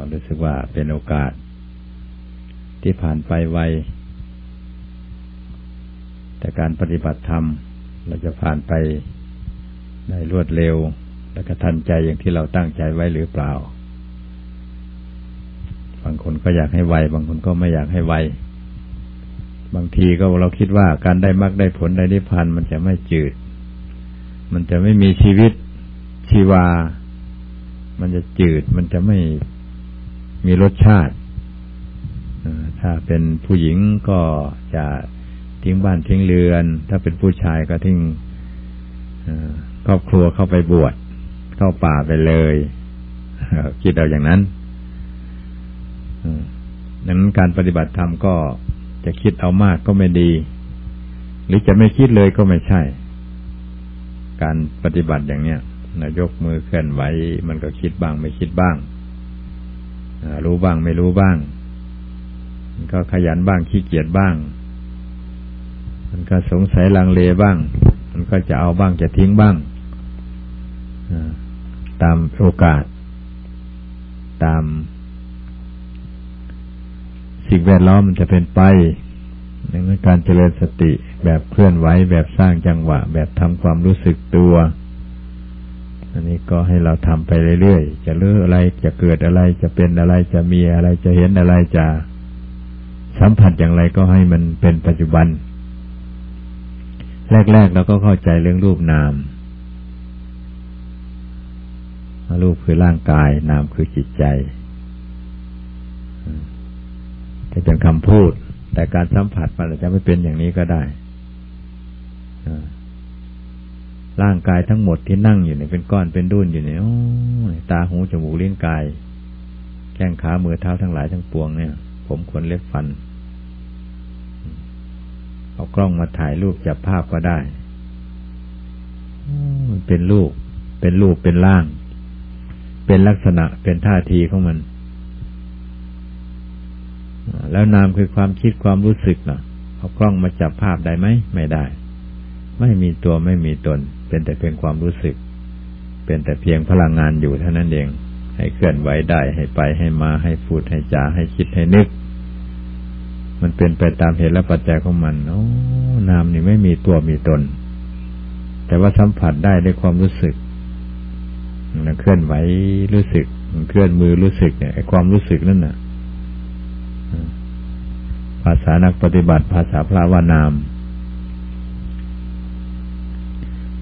ก็รู้สึกว่าเป็นโอกาส ที่ผ่านไปไว แต่การปฏิบัติธรรม เราจะผ่านไปได้รวดเร็ว และกระทันใจอย่างที่เราตั้งใจไว้หรือเปล่า บางคนก็อยากให้ไว บางคนก็ไม่อยากให้ไว บางทีก็เราคิดว่าการได้มรรคได้ผลได้นิพพานมันจะไม่จืด มันจะไม่มีชีวิตชีวามันจะจืด มันจะไม่ มีรสชาติถ้าเป็นผู้หญิงก็จะทิ้งบ้านทิ้งเรือน ถ้าเป็นผู้ชายก็ทิ้งครอบครัวเข้าไปบวชเข้าป่าไปเลยคิดเอาอย่างนั้นดังนั้นการปฏิบัติธรรมก็จะคิดเอามากก็ไม่ดี หรือจะไม่คิดเลยก็ไม่ใช่ การปฏิบัติอย่างเนี้ยนายกมือเคลื่อนไหวมันก็คิดบ้างไม่คิดบ้าง รู้บ้างไม่รู้บ้าง มันก็ขยันบ้างขี้เกียจบ้าง มันก็สงสัยลังเลบ้าง มันก็จะเอาบ้างจะทิ้งบ้างตามโอกาส ตาม สิ่งแวดล้อมมันจะเป็นไปดังนั้นการเจริญสติแบบเคลื่อนไหวแบบสร้างจังหวะ แบบทำความรู้สึกตัว อันนี้ก็ให้เราทำไปเรื่อยๆ จะเลืออะไร จะเกิดอะไร จะเป็นอะไร จะมีอะไร จะเห็นอะไร จะสัมผัสอย่างไรก็ให้มันเป็นปัจจุบัน แรกๆเราก็เข้าใจเรื่องรูปนาม รูปคือร่างกาย นามคือจิตใจ จะเป็นคำพูด แต่การสัมผัสมันอาจจะไม่เป็นอย่างนี้ก็ได้ ร่างกายทั้งหมดที่นั่งอยู่เนี่ยเป็นก้อนเป็นดุ้นอยู่เนี่ยตาหูจมูกเลี้ยงกาย แข้งขามือเท้าทั้งหลายทั้งปวงเนี่ย ผมขนเล็บฟัน เอากล้องมาถ่ายรูปจับภาพก็ได้มันเป็นรูป เป็นรูปเป็นร่าง เป็นลักษณะเป็นท่าทีของมัน แล้วนามคือความคิดความรู้สึกเนะเอากล้องมาจับภาพได้ไหม ไม่ได้ ไม่มีตัวไม่มีตน เป็นแต่เพียงความรู้สึก เป็นแต่เพียงพลังงานอยู่เท่านั้นเอง ให้เคลื่อนไหวได้ให้ไปให้มาให้พูดให้จาให้คิดให้นึก มันเป็นไปตามเหตุและปัจจัยของมันโอ้นามนี่ไม่มีตัวมีตน แต่ว่าสัมผัสได้ด้วยความรู้สึกมันเคลื่อนไหวรู้สึก มันเคลื่อนมือรู้สึกเนี่ยไอ้ความรู้สึกนั่นน่ะ ภาษานักปฏิบัติ ภาษาพระว่านาม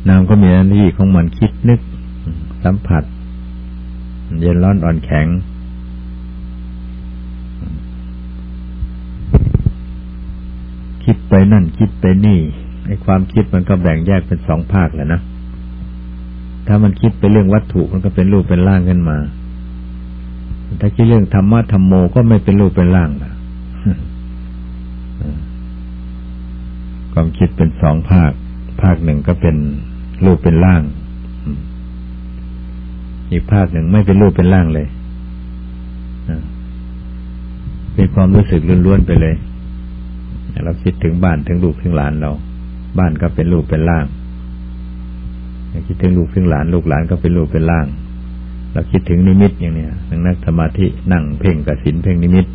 นามก็มีหน้าที่ของมันคิดนึก สัมผัส เย็นร้อนอ่อนแข็ง คิดไปนั่นคิดไปนี่ไอ้ความคิดมันก็แบ่งแยกเป็นสองภาคแหละนะ ถ้ามันคิดไปเรื่องวัตถุมันก็เป็นรูปเป็นร่างขึ้นมา ถ้าคิดเรื่องธรรมะธรรมโมก็ไม่เป็นรูปเป็นร่างนะความคิดเป็นสองภาค ภาคหนึ่งก็เป็น รูปเป็นร่าง อีกภาคหนึ่งไม่เป็นรูปเป็นร่างเลยเป็นความรู้สึกล้วนๆไปเลยเราคิดถึงบ้านถึงลูกถึงหลานเรา บ้านก็เป็นรูปเป็นร่างคิดถึงลูกถึงหลาน ลูกหลานก็เป็นรูปเป็นร่าง เราคิดถึงนิมิตอย่างเนี้ยนังนักสมาธินั่งเพ่งกสินเพ่งนิมิต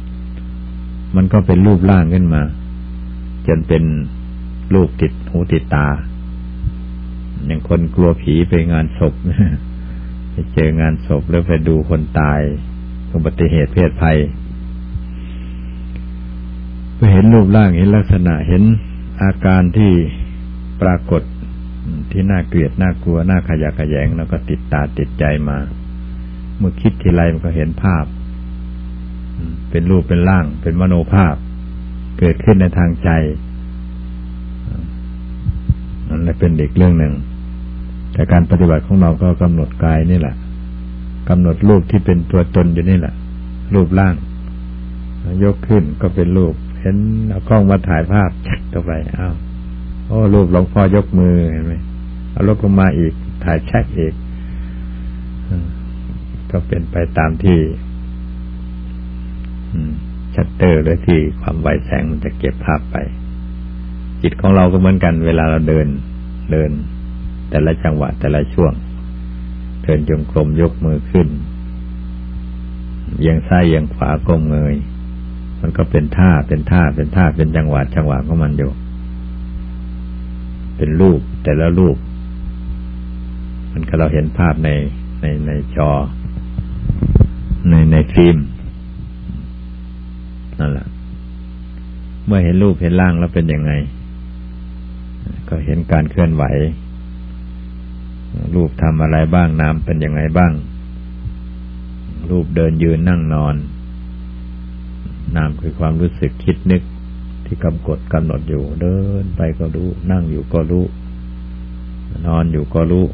มันก็เป็นรูปร่างขึ้นมา จนเป็นรูปติดหูติดตา อย่างคนกลัวผีไปงานศพไปเจองานศพแล้วไปดูคนตายอุบัติเหตุเพศภัยไปเห็นรูปร่างเห็นลักษณะเห็นอาการที่ปรากฏที่น่าเกลียดน่ากลัวน่าขยะขยงแล้วก็ติดตาติดใจมา เมื่อคิดทีไรมันก็เห็นภาพ เป็นรูปเป็นร่าง เป็นมโนภาพ เกิดขึ้นในทางใจนั่นแหละเป็นเด็กเรื่องหนึ่ง แต่การปฏิบัติของเราก็กำหนดกายนี่แหละกำหนดรูปที่เป็นตัวตนอยู่นี่แหละ รูปร่าง ยกขึ้นก็เป็นรูป เห็นเอากล้องมาถ่ายภาพชักต่อไปอ้าวโอ้รูปหลวงพ่อยกมือเห็นไหมเอาลบลงมาอีก ถ่ายแช็กอีกก็เป็นไปตามที่ชัตเตอร์หรือที่ความไวแสงมันจะเก็บภาพไป จิตของเราก็เหมือนกัน เวลาเราเดิน เดิน แต่ละจังหวะแต่ละช่วง เดินจงกรมยกมือขึ้นเอียงซ้ายเอียงขวาก้มเงย มันก็เป็นท่าเป็นท่าเป็นท่าเป็นจังหวะจังหวะของมันอยู่ เป็นรูปแต่ละรูป มันก็เราเห็นภาพในในในจอ ในในฟิล์มนั่นแหละเมื่อเห็นรูปเห็นร่างแล้วเป็นยังไง ก็เห็นการเคลื่อนไหว รูปทำอะไรบ้างนามเป็นยังไงบ้าง รูปเดินยืนนั่งนอน นามคือความรู้สึกคิดนึกที่กำกดกำหนดอยู่ เดินไปก็รู้ นั่งอยู่ก็รู้ นอนอยู่ก็รู้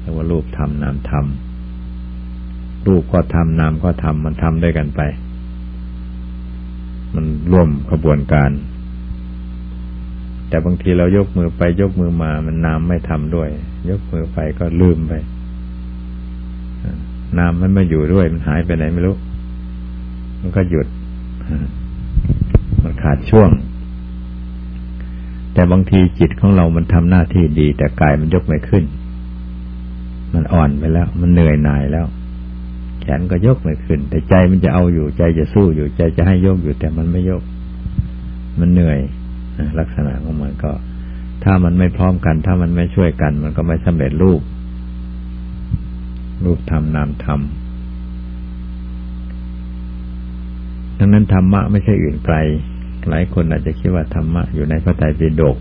เรียกว่ารูปทำนามทำรูปก็ทำนามก็ทำมันทำด้วยกันไป มันร่วมขบวนการ แต่บางทีเรายกมือไปยกมือมา มันนามไม่ทำด้วย ยกมือไปก็ลืมไปนามมันไม่อยู่ด้วย มันหายไปไหนไม่รู้ มันก็หยุด มันขาดช่วง แต่บางทีจิตของเรามันทำหน้าที่ดี แต่กายมันยกไม่ขึ้น มันอ่อนไปแล้ว มันเหนื่อยหน่ายแล้ว แขนก็ยกไม่ขึ้น แต่ใจมันจะเอาอยู่ ใจจะสู้อยู่ ใจจะให้ยกอยู่ แต่มันไม่ยก มันเหนื่อย ลักษณะของมันก็ ถ้ามันไม่พร้อมกัน ถ้ามันไม่ช่วยกัน มันก็ไม่สำเร็จรูป รูปธรรมนามธรรมดังนั้นธรรมะไม่ใช่อื่นไกล หลายคนอาจจะคิดว่าธรรมะอยู่ในพระไตรปิฎก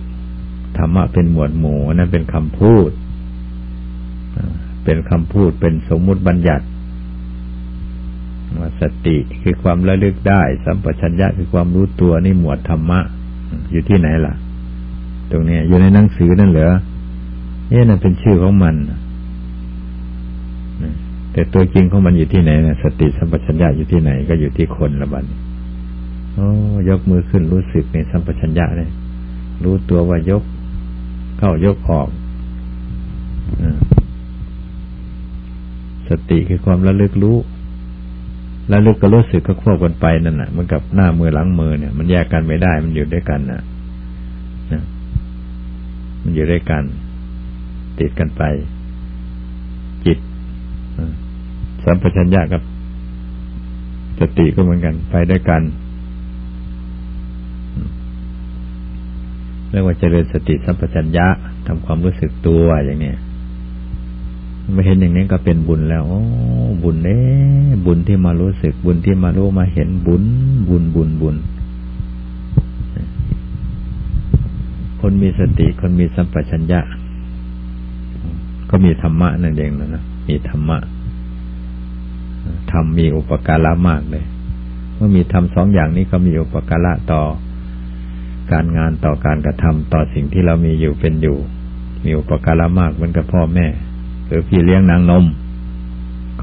ธรรมะเป็นหมวดหมู่นั่นเป็นคำพูด เป็นคำพูดเป็นสมมุติบัญญัติว่าสติคือความระลึกได้ สัมปชัญญะคือความรู้ตัวนี่หมวดธรรมะ อยู่ที่ไหนล่ะ ตรงนี้อยู่ในหนังสือนั่นเหรอเนี่ยนั่นเป็นชื่อของมันแต่ตัวจริงของมันอยู่ที่ไหนนะสติสัมปชัญญะอยู่ที่ไหน ก็อยู่ที่คนละบันโอ้ยกมือขึ้นรู้สึกในสัมปชัญญะเลยรู้ตัวว่ายก เข้ายกออกสติคือความระลึกรู้ แล้วลึกก็รู้สึกก็ควบกันไปนั่นแหะมันกับหน้ามือหลังมือเนี่ย มันแยกกันไม่ได้ มันอยู่ด้วยกันนะนะมันอยู่ด้วยกัน ติดกันไป จิตสัมปชัญญะกับสติก็เหมือนกัน ไปด้วยกันเรียกว่าเจริญสติสัมปชัญญะทำความรู้สึกตัวอย่างเนี้ย ไม่เห็นอย่างนี้ก็เป็นบุญแล้วอบุญเน่บุญที่มารู้สึก บุญที่มารู้มาเห็นบุญ บุญบุญบุญ คนมีสติ คนมีสัมปชัญญะ ก็มีธรรมะนั่นเองนะนะมีธรรมะธรรมมีอุปการะมากเลยเมื่อมีธรรมสองอย่างนี้ก็มีอุปการะต่อ การงานต่อการกระทำต่อสิ่งที่เรามีอยู่เป็นอยู่ มีอุปการะมากเหมือนกับพ่อแม่ หรือพี่เลี้ยงนางนม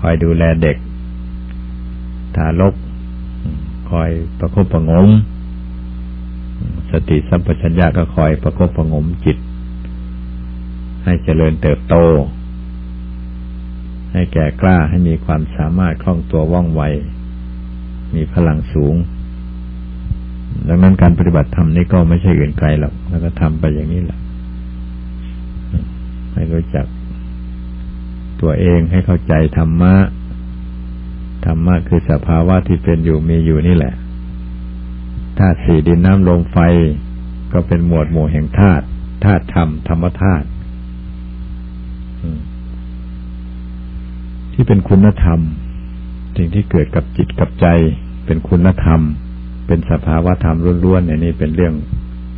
คอยดูแลเด็ก ทารก คอยประคบประงม สติสัมปชัญญะก็คอยประคบประงมจิต ให้เจริญเติบโต ให้แก่กล้าให้มีความสามารถคล่องตัวว่องไว มีพลังสูง ดังนั้นการปฏิบัติธรรมนี่ก็ไม่ใช่อื่นไกลหรอก แล้วก็ทำไปอย่างนี้แหละให้รู้จัก ตัวเองให้เข้าใจธรรมะ ธรรมะคือสภาวะที่เป็นอยู่มีอยู่นี่แหละธาตุสี่ดินน้ำลมไฟก็เป็นหมวดหมู่แห่งธาตุธาตุธรรมธรรมธาตุที่เป็นคุณธรรม สิ่งที่เกิดกับจิตกับใจ เป็นคุณธรรม เป็นสภาวะธรรมล้วนๆเนี่ยนี่เป็นเรื่อง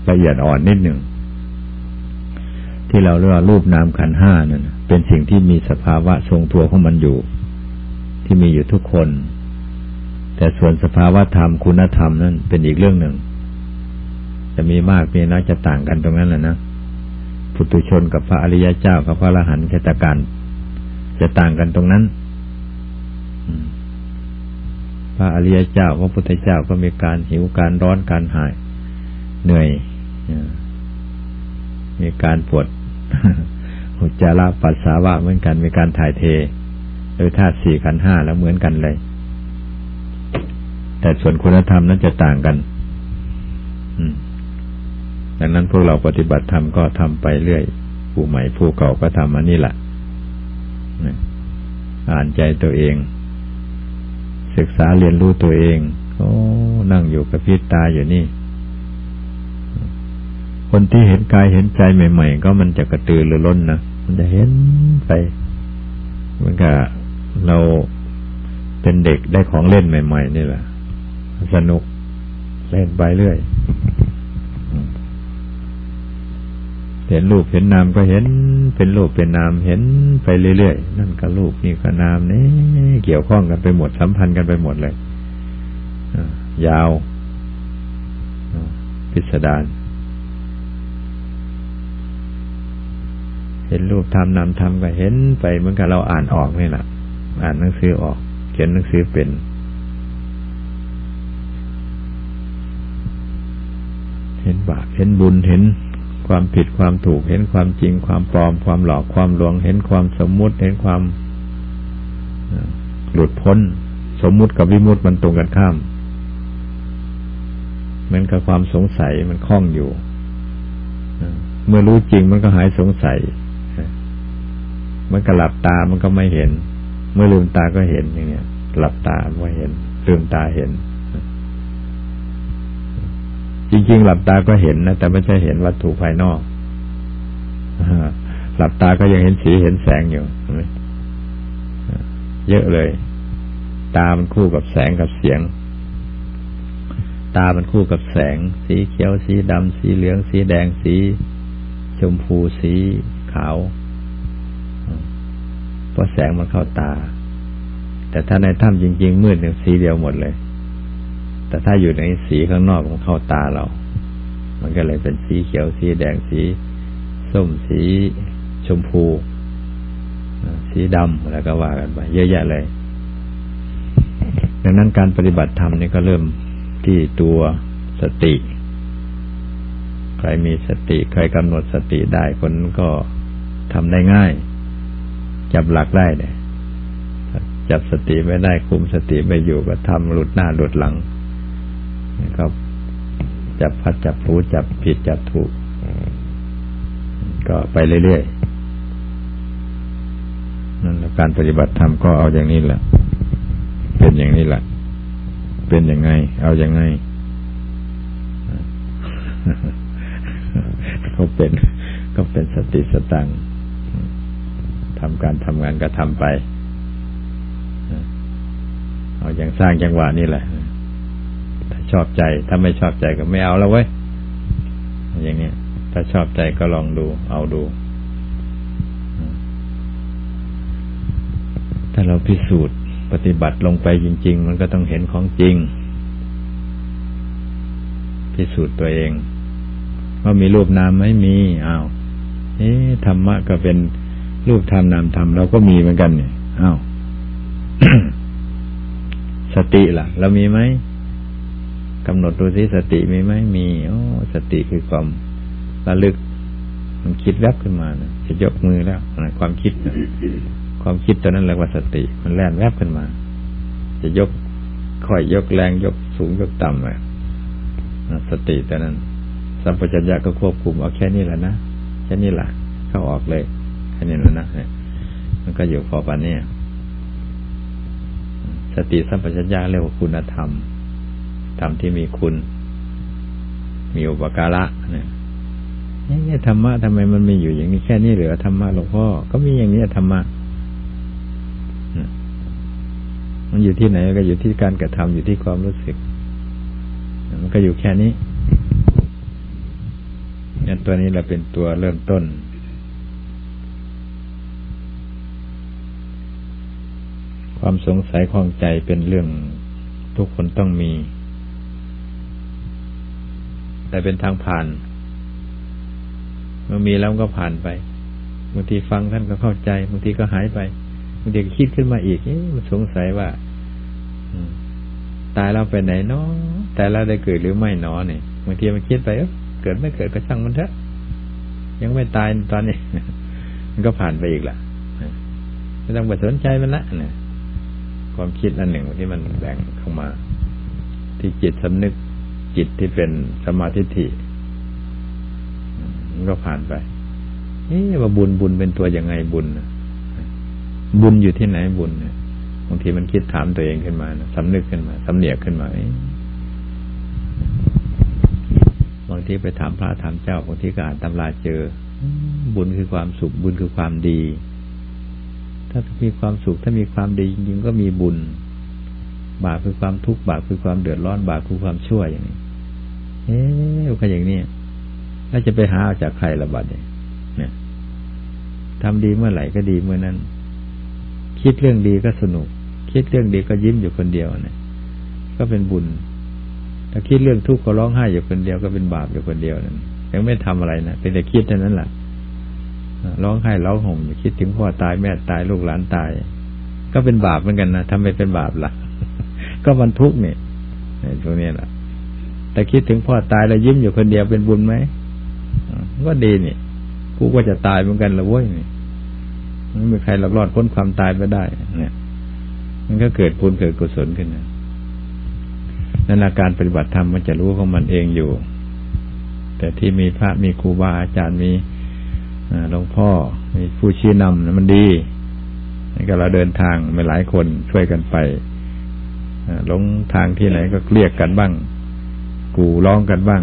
ละเอียดอ่อนนิดหนึ่งที่เราเรียกว่ารูปนามขันห้านั่น เป็นสิ่งที่มีสภาวะทรงตัวของมันอยู่ ที่มีอยู่ทุกคน แต่ส่วนสภาวะธรรมคุณธรรมนั่นเป็นอีกเรื่องหนึ่ง จะมีมากมีน้อยจะต่างกันตรงนั้นแหละนะพุทุชนกับพระอริยเจ้ากับพระอรหันต์ชตการจะต่างกันตรงนั้นพระอริยเจ้าพระพุทธเจ้าก็มีการหิวการร้อนการหายเหนื่อยมีการปวด อุจจาระปัสสาวะเหมือนกันมีการถ่ายเทโดยธาตุสี่ขันห้าแล้วเหมือนกันเลย แต่ส่วนคุณธรรมนั้นจะต่างกันดังนั้นพวกเราปฏิบัติธรรมก็ทำไปเรื่อย ผู้ใหม่ผู้เก่าก็ทำอันนี้แหละอ่านใจตัวเอง ศึกษาเรียนรู้ตัวเอง โอ้ นั่งอยู่กับพิษตาอยู่นี่ คนที่เห็นกายเห็นใจใหม่ ๆ ก็มันจะกระตือรือร้นนะ มันจะเห็นไปเหมือนกับเราเป็นเด็กได้ของเล่นใหม่ ๆ นี่แหละ สนุกเล่นไปเรื่อยเห็นรูปเห็นนามก็เห็น เป็นรูปเป็นนามเห็นไปเรื่อยๆนั่นก็รูปนี่ก็นามนี่เกี่ยวข้องกันไปหมดสัมพันธ์กันไปหมดเลยยาวพิสดาร เห็นรูปทำนามทำก็เห็นไปเหมือนกับเราอ่านออกนี่แหละอ่านหนังสือออก เขียนหนังสือเป็น เห็นบาปเห็นบุญเห็นความผิดความถูกเห็นความจริง ความปลอม ความหลอกความลวง เห็นความสมมุติเห็นความหลุดพ้น สมมุติกับวิมุติมันตรงกันข้ามเหมือนกับความสงสัยมันคล้องอยู่เมื่อรู้จริงมันก็หายสงสัย มันก็หลับตามันก็ไม่เห็น เมื่อลืมตาก็เห็นอย่างเนี้ย หลับตาก็เห็น ลืมตาเห็น จริงๆ หลับตาก็เห็นนะแต่ไม่ใช่เห็นวัตถุภายนอกหลับตาก็ยังเห็นสีเห็นแสงอยู่เยอะเลย ตามันคู่กับแสงกับเสียง ตามันคู่กับแสง สีเขียวสีดำสีเหลือง สีแดงสีชมพูสีขาว เพราะแสงมันเข้าตา แต่ถ้าในถ้ำจริง ๆ มืดเนี่ยสีเดียวหมดเลย แต่ถ้าอยู่ในสีข้างนอกมันเข้าตาเรา มันก็เลยเป็นสีเขียวสีแดงสีส้มสีชมพู สีดำแล้วก็ว่ากันไปเยอะแยะเลย ดังนั้นการปฏิบัติธรรมนี่ก็เริ่มที่ตัวสติ ใครมีสติ ใครกำหนดสติได้คนก็ทำได้ง่าย จับหลักได้เนี่ยจับสติไม่ได้คุมสติไม่อยู่ก็ทำหลุดหน้าหลุดหลังก็จับพัดจับผู้จับผิดจับถูก ก็ไปเรื่อยๆนั่นการปฏิบัติธรรมก็เอาอย่างนี้แหละ เป็นอย่างนี้แหละ เป็นยังไง เอาอย่างไงก็เป็น ก็เป็นสติสตัง ทำการทำงานก็ทำไปเอาอย่างสร้างจังหวะนี่แหละ ถ้าชอบใจ ถ้าไม่ชอบใจก็ไม่เอาแล้วเว้ย อย่างนี้ถ้าชอบใจก็ลองดู เอาดู ถ้าเราพิสูจน์ปฏิบัติลงไปจริง ๆ มันก็ต้องเห็นของจริง พิสูจน์ตัวเอง ว่ามีรูปนามไม่มี อ้าว เอ๊ะธรรมะก็เป็น รูปธรรมนามธรรมเราก็มีเหมือนกันเนี่ยอ้าวสติล่ะเรามีไหมกำหนดดูสิสติมีไหมมีโอ้สติคือความระลึก มันคิดแวบขึ้นมานะจะยกมือแล้วความคิดนะความคิดตัวนั้นเรียกว่าสติ มันแล่นแวบขึ้นมา จะยกค่อยยกแรงยกสูงยกต่ำไปสติตัวนั้น สัมปชัญญะก็ควบคุมเอาแค่นี้แหละนะแค่นี้แหละเข้าออกเลย ค่นี้แล้วนะมันก็อยู่พอปานนี้สติสัมปชัญญะเรียกว่าคุณธรรม ธรรมที่มีคุณ มีอุปการะเนี่ยนี่ธรรมะทำไมมันมีอยู่อย่างนี้แค่นี้เหลือธรรมะหลวงพ่อก็มีอย่างนี้ธรรมะมันอยู่ที่ไหนก็อยู่ที่การกระทำอยู่ที่ความรู้สึก มันก็อยู่แค่นี้เนี่ยตัวนี้เราเป็นตัวเริ่มต้น ความสงสัยของใจเป็นเรื่องทุกคนต้องมี แต่เป็นทางผ่าน เมื่อมีแล้วก็ผ่านไปบางทีฟังท่านก็เข้าใจบางทีก็หายไปบางทีก็คิดขึ้นมาอีกมันสงสัยว่าตายเราไปไหนเนาะตายเราได้เกิดหรือไม่เนาะเนี่ยบางทีมันคิดไปเออเกิดไม่เกิดก็ช่างมันเถอะ ยังไม่ตายตอนนี้มันก็ผ่านไปอีกละไม่ต้องไปสนใจมันละเนี่ย ความคิดอันหนึ่งที่มันแบ่งเข้ามา ที่จิตสำนึกจิตที่เป็นสมาธิิมันก็ผ่านไปนี่ว่าบุญบุญเป็นตัวยังไงบุญบุญอยู่ที่ไหนบุญเนี่ยางทีมันคิดถามตัวเองขึ้นมานะสำนึกขึ้นมาสำเนียกขึ้นมาบางทีไปถามพระถามเจ้าบางทีก็อ่านตำราเจอ บุญคือความสุขบุญคือความดี ถ้ามีความสุขถ้ามีความดีจริงๆก็มีบุญ บาปคือความทุกข์บาปคือความเดือดร้อนบาปคือความชั่วอย่างนี้เอ๊ะก็อย่างนี้แล้วจะไปหาเอาจากใครละบาดเนี่ยทำดีเมื่อไหร่ก็ดีเมื่อนั้น คิดเรื่องดีก็สนุก คิดเรื่องดีก็ยิ้มอยู่คนเดียวเนี่ย ก็เป็นบุญถ้าคิดเรื่องทุกข์ก็ร้องไห้อยู่คนเดียวก็เป็นบาปอยู่คนเดียวนั่นยังไม่ทำอะไรนะเป็นแต่คิดเท่านั้นแหละ ร้องไห้ร้องห่มคิดถึงพ่อตายแม่ตายลูกหลานตาย ก็เป็นบาปเหมือนกันนะทำไมเป็นบาปละ่ะ ก็มันทุกเนี่ยตรงนี้แหละแต่คิดถึงพ่อตายแล้วยิ้มอยู่คนเดียวเป็นบุญไหมก็ดีนี่กูก็จะตายเหมือนกันละเว้ยนี่ไม่มีใครหลอกลอดพ้นความตายไปได้ เนี่ย มันก็เกิดบุญเกิดกุศลขึ้นนะนั่นละการปฏิบัติธรรมมันจะรู้ของมันเองอยู่ แต่ที่มีพระมีครูบาอาจารย์มี หลวงพ่อมีผู้ชี้นำมันดีนี่ก็เราเดินทางไม่หลายคนช่วยกันไปหลงทางที่ไหนก็เรียกกันบ้าง กูร้องกันบ้าง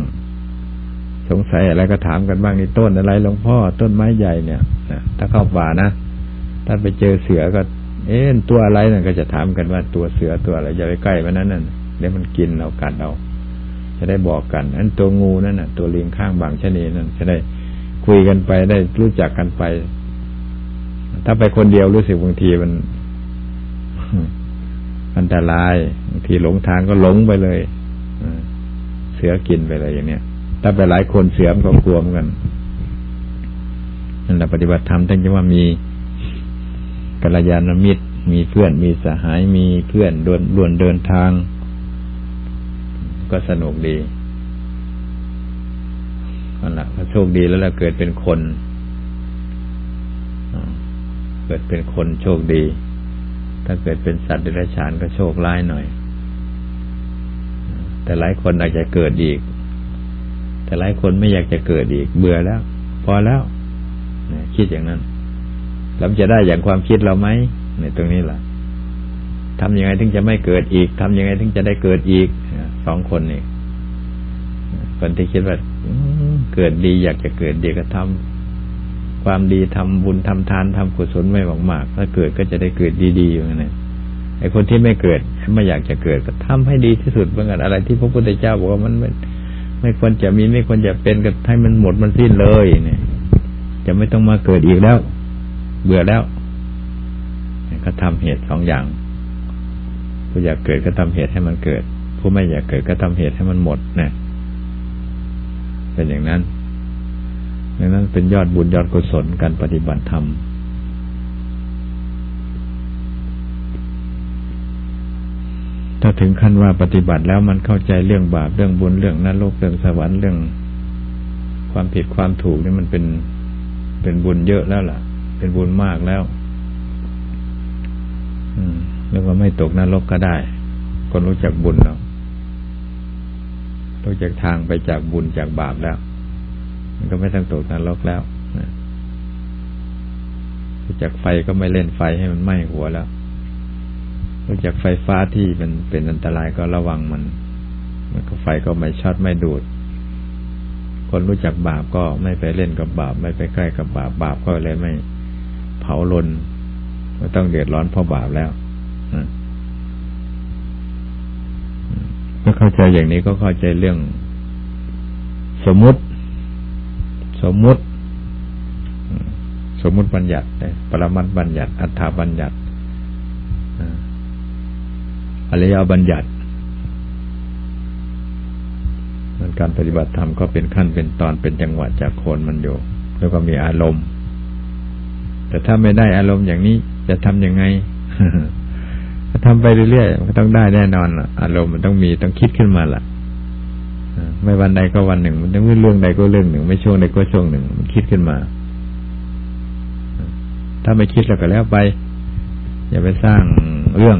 สงสัยอะไรก็ถามกันบ้างนี่ต้นอะไรหลวงพ่อต้นไม้ใหญ่เนี่ยถ้าเข้าป่านะถ้าไปเจอเสือก็ เอ๊ะตัวอะไรนั่นก็จะถามกันว่าตัวเสือตัวอะไรอย่าไปใกล้มันนั้นนั่นเดี๋ยวมันกินเรากัดเราจะได้บอกกันอันตัวงูนั่นน่ะ ตัวเลิงข้างบางชนีนั่นจะได้ คุยกันไปได้รู้จักกันไป ถ้าไปคนเดียวรู้สึกบางทีมันอันตรายบางทีหลงทางก็หลงไปเลยเสือกินไปเลยอย่างเนี้ยถ้าไปหลายคนเสือมก็กลัวเหมือนกันนั่นแหละปฏิบัติธรรมท่านจะว่ามีกัลยาณมิตร มีเพื่อนมีสหายมีเพื่อนดวนดวนเดินทาง ก็สนุกดี นั่นแหละโชคดีแล้วเราเกิดเป็นคนเกิดเป็นคนโชคดี ถ้าเกิดเป็นสัตว์เดรัจฉานก็โชคร้ายหน่อย แต่หลายคนอาจจะเกิดอีก แต่หลายคนไม่อยากจะเกิดอีก เบื่อแล้ว พอแล้วคิดอย่างนั้นเราจะได้อย่างความคิดเราไหมในตรงนี้แหละทำยังไงถึงจะไม่เกิดอีกทำยังไงถึงจะได้เกิดอีกสองคนนี่ คนที่คิดว่าเกิดดีอยากจะเกิดดีก็ทำความดีทำบุญทำทานทำกุศลไม่หวังมากถ้าเกิดก็จะได้เกิดดีๆอย่างนั้นไอ้คนที่ไม่เกิดไม่อยากจะเกิดก็ทำให้ดีที่สุดเหมือนกันอะไรที่พระพุทธเจ้าบอกว่ามันไม่ไม่ควรจะมีไม่ควรจะเป็นก็ให้มันหมดมันสิ้นเลยเนี่ย จะไม่ต้องมาเกิดอีกแล้ว เบื่อแล้วก็ทำเหตุสองอย่าง ผู้อยากเกิดก็ทำเหตุให้มันเกิด ผู้ไม่อยากเกิดก็ทำเหตุให้มันหมดเนี่ย เป็นอย่างนั้นดังนั้นเป็นยอดบุญยอดกุศลการปฏิบัติธรรมถ้าถึงขั้นว่าปฏิบัติแล้วมันเข้าใจเรื่องบาปเรื่องบุญเรื่องนรกเรื่องสวรรค์เรื่อง ความผิดความถูกนี่มันเป็นเป็นบุญเยอะแล้วล่ะ เป็นบุญมากแล้ว อืมเรียกว่าไม่ตกนรกก็ได้ คนรู้จักบุญแล้ว รู้จักทางไปจากบุญจากบาปแล้ว มันก็ไม่ต้องตกนรกแล้วรู้จักไฟก็ไม่เล่นไฟให้มันไหม้หัวแล้วรู้จักไฟฟ้าที่มันเป็นอันตรายก็ระวังมัน มันก็ไฟก็ไม่ช็อตไม่ดูด คนรู้จักบาปก็ไม่ไปเล่นกับบาป ไม่ไปใกล้กับบาปบาปก็เลยไม่เผาลนไม่ต้องเดือดร้อนเพราะบาปแล้วก็ เข้าใจอย่างนี้ก็เข้าใจเรื่อง สมมุติ สมมุติ สมมุติบัญญัติปรมัตบัญญัติ อัฏฐบัญญัติอริยบัญญัติมันการปฏิบัติธรรมก็เป็นขั้นเป็นตอนเป็นจังหวะจากโคนมันอยู่ แล้วก็มีอารมณ์ แต่ถ้าไม่ได้อารมณ์อย่างนี้จะทำยังไง ทำไปเรื่อยๆมันต้องได้แน่นอนอารมณ์มันต้องมีต้องคิดขึ้นมาล่ะไม่วันใดก็วันหนึ่ง มันต้องเรื่องใดก็เรื่องหนึ่ง ไม่ช่วงใดก็ช่วงหนึ่ง มันคิดขึ้นมา ถ้าไม่คิดแล้วก็แล้วไป อย่าไปสร้างเรื่อง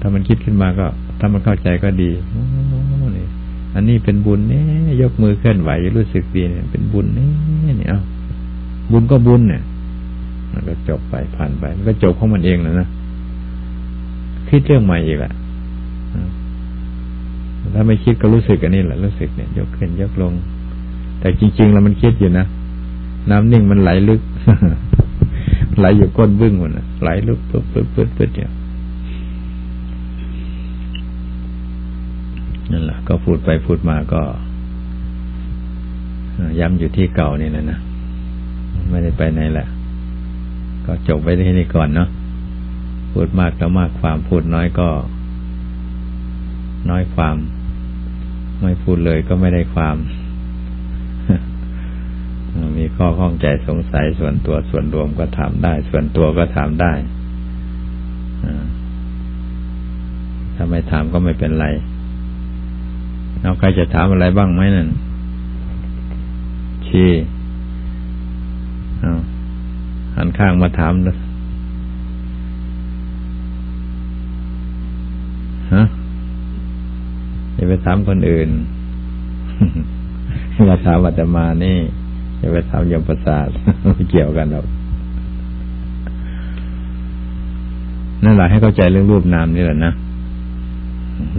ถ้ามันคิดขึ้นมาก็ ถ้ามันเข้าใจก็ดีอันนี้เป็นบุญเนี่ยยกมือเคลื่อนไหวรู้สึกดีเนี่ย เป็นบุญเนี่ยเนี่ยเอาบุญก็บุญเนี่ยมันก็จบไปผ่านไป มันก็จบของมันเองแล้วนะ คิดเรื่องใหม่อีกแหละถ้าไม่คิดก็รู้สึกอันนี้แหละรู้สึกเนี่ย ยกขึ้นยกลง แต่จริง ๆ แล้วมันคิดอยู่นะน้ำนิ่งมันไหลลึกไหลอยู่ก้นบึ้งมันไหลลึกปึ๊บปึ๊บปึ๊บปึ๊บเนี่ยนั่นแหละก็พูดไปพูดมาก็ย้ำอยู่ที่เก่านี่แหละนะไม่ได้ไปไหนแหละก็จบไว้ที่นี่ก่อนเนาะ พูดมากก็มากความพูดน้อยก็ น้อยความ ไม่พูดเลยก็ไม่ได้ความ มีข้อข้องใจสงสัยส่วนตัวส่วนรวมก็ถามได้ ส่วนตัวก็ถามได้ถ้าไม่ถามก็ไม่เป็นไรเอาใครจะถามอะไรบ้างไหมนั่นชีเอาหันข้างมาถามนะฮะอย่าไป ถามคนอื่นมาถามอาตมานี่อย่าไปถามยมประสาทไม่เกี่ยวกันหรอกนั่นแหละให้เข้าใจเรื่องรูปนามนี่แหละนะ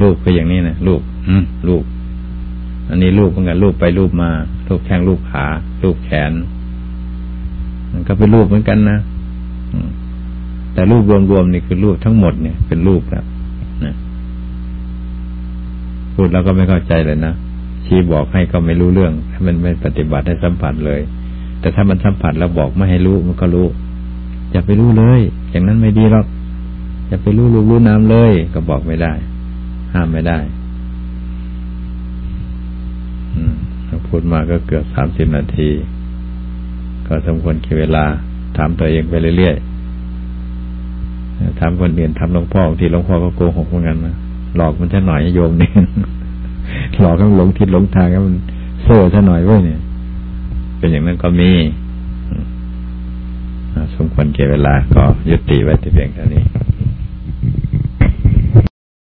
รูปก็อย่างนี้นะรูปอืมรูป อันนี้รูปเหมือนกันรูปไปรูปมา รูปแข้งรูปขารูปแขน มันก็เป็นรูปเหมือนกันนะแต่รูปรวมๆนี่คือรูปทั้งหมดเนี่ยเป็นรูปแล้วนะ พูดแล้วก็ไม่เข้าใจเลยนะชี้บอกให้ก็ไม่รู้เรื่องถ้ามันไม่ปฏิบัติให้สัมผัสเลย แต่ถ้ามันสัมผัสแล้วบอกไม่ให้รู้มันก็รู้อย่าไปรู้เลย อย่างนั้นไม่ดีหรอกอย่าไปรู้รูปรู้น้ำเลย ก็บอกไม่ได้ ห้ามไม่ได้ อืมพูดมาก็เกือบสามสิบนาที ก็สมควรเก็บเวลาถามตัวเองไปเรื่อยๆถามคนอื่นถามหลวงพ่อทีหลวงพ่อก็โกหกเหมือนกันนะ หลอกมันจะหน่อยโยมเนี่ยหลอกต้หลงทิศหลงทางก็มันโซ่ซะหน่อยเว้ยเนี่ย เป็นอย่างนั้นก็มีสมควรเก็บเวลาก็ยุติไว้ที่เพียงเท่านี้